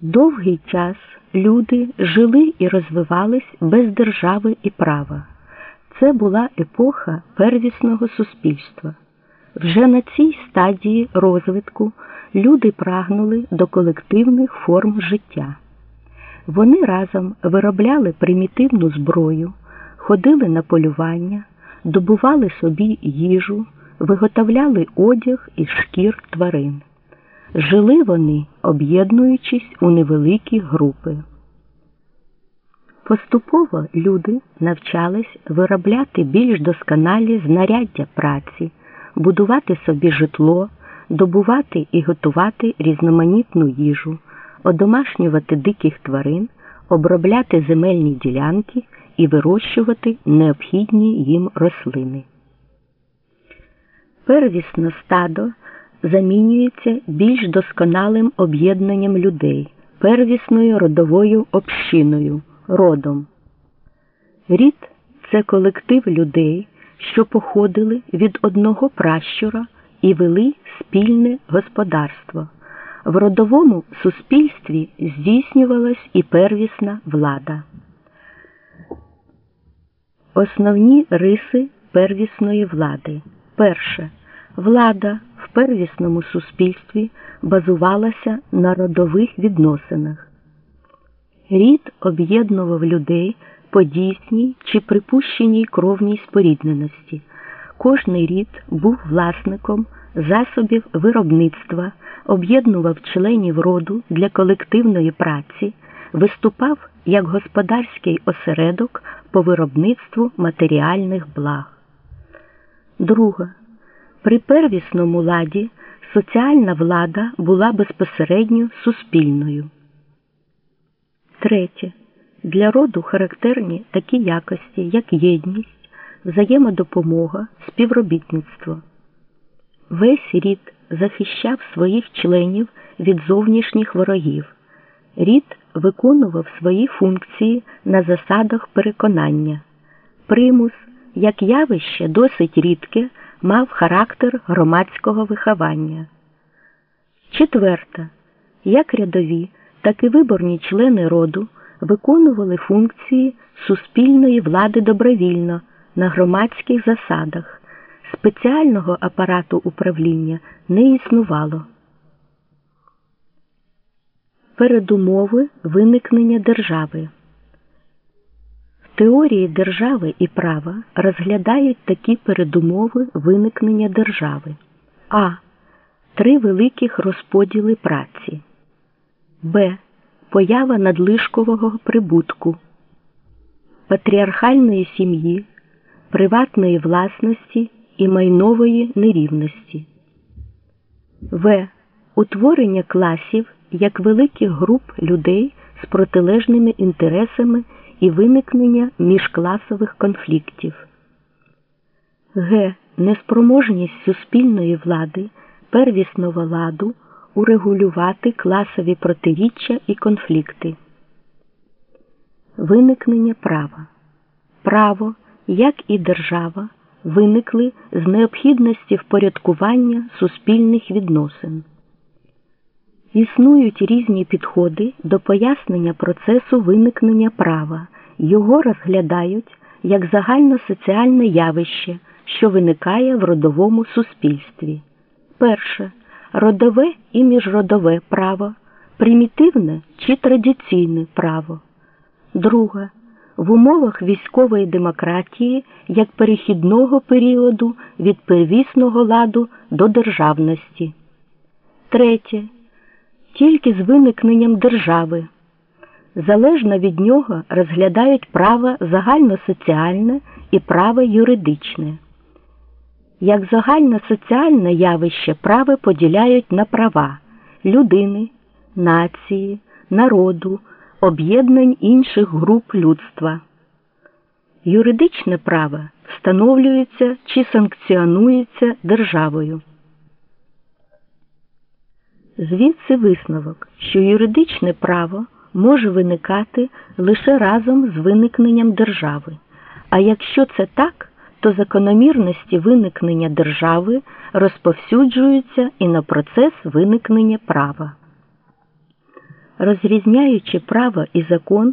Довгий час люди жили і розвивались без держави і права. Це була епоха первісного суспільства. Вже на цій стадії розвитку люди прагнули до колективних форм життя. Вони разом виробляли примітивну зброю, ходили на полювання, добували собі їжу, виготовляли одяг із шкір тварин. Жили вони, об'єднуючись у невеликі групи. Поступово люди навчались виробляти більш досконалі знаряддя праці, будувати собі житло, добувати і готувати різноманітну їжу, одомашнювати диких тварин, обробляти земельні ділянки і вирощувати необхідні їм рослини. Первісно стадо замінюється більш досконалим об'єднанням людей, первісною родовою общиною, родом. Рід це колектив людей, що походили від одного пращура і вели спільне господарство. В родовому суспільстві здійснювалась і первісна влада. Основні риси первісної влади. Перше. Влада первісному суспільстві базувалася на родових відносинах. Рід об'єднував людей по дійсній чи припущеній кровній спорідненості. Кожний рід був власником засобів виробництва, об'єднував членів роду для колективної праці, виступав як господарський осередок по виробництву матеріальних благ. Друга. При первісному ладі соціальна влада була безпосередньо суспільною. Третє. Для роду характерні такі якості, як єдність, взаємодопомога, співробітництво. Весь рід захищав своїх членів від зовнішніх ворогів. Рід виконував свої функції на засадах переконання. Примус, як явище досить рідке, мав характер громадського виховання. Четверта. Як рядові, так і виборні члени роду виконували функції суспільної влади добровільно на громадських засадах. Спеціального апарату управління не існувало. Передумови виникнення держави. Теорії держави і права розглядають такі передумови виникнення держави. А. Три великих розподіли праці. Б. Поява надлишкового прибутку, патріархальної сім'ї, приватної власності і майнової нерівності. В. Утворення класів як великих груп людей з протилежними інтересами і виникнення міжкласових конфліктів. Г. Неспроможність суспільної влади первісного ладу урегулювати класові протиріччя і конфлікти. Виникнення права. Право, як і держава, виникли з необхідності впорядкування суспільних відносин. Існують різні підходи до пояснення процесу виникнення права, його розглядають як загальносоціальне явище, що виникає в родовому суспільстві. Перше родове і міжродове право, примітивне чи традиційне право. Друге в умовах військової демократії як перехідного періоду від первісного ладу до державності. Третє. Тільки з виникненням держави. Залежно від нього розглядають право загальносоціальне і право юридичне. Як загальносоціальне явище право поділяють на права людини, нації, народу, об'єднань інших груп людства. Юридичне право встановлюється чи санкціонується державою. Звідси висновок, що юридичне право може виникати лише разом з виникненням держави. А якщо це так, то закономірності виникнення держави розповсюджуються і на процес виникнення права. розрізняючи право і закон.